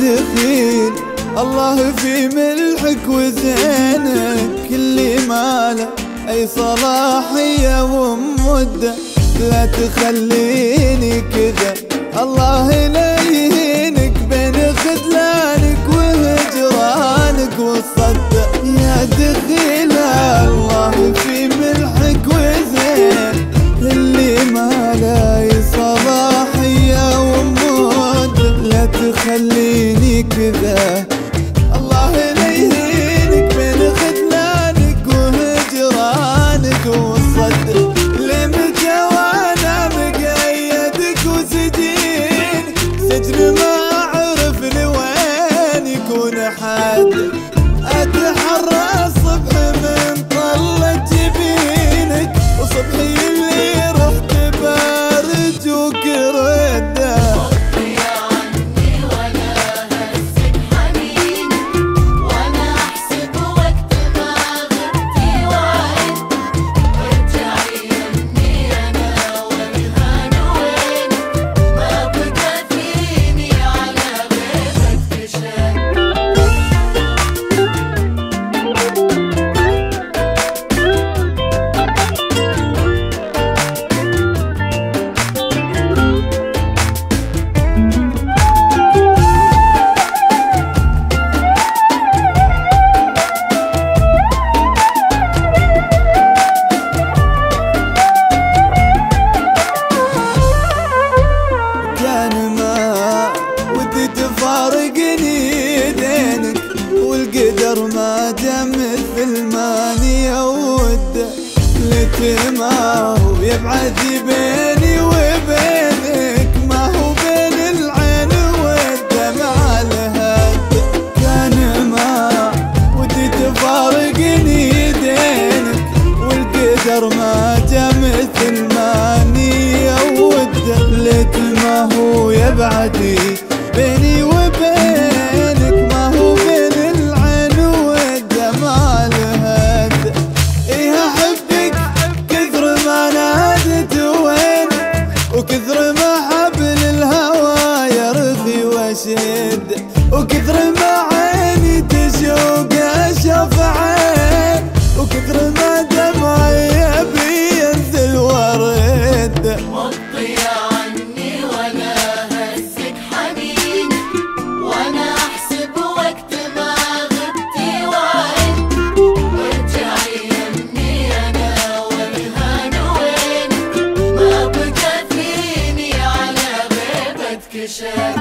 دخيل الله في ملحك وزينك. كل ماله أي صلاحية ومدة. لا تخليني كذا. الله لا تخليني كذا الله لا يهينك بين خذلانك وهجرانك والصدق لمتى وأنا مقيدك وسجين. سجن ما اعرف لوين يكون حد لتما هو يبعد بيني وبينك ما هو بين العين والدمع الهد كان ما ودي تفارقني دينك والقدر ما جا مثل ما يود ليت ما هو يبعدي بيني وبينك. وكثر ما عيني تشوق أشوف عين وكثر ما دمعي يبي ينزل ورد وطي عني وأنا هزك حنيني وأنا احسب وقت ما غبتي وعد وارجعي يمي أنا والهان وين ما بقى فيني على بيبتك شد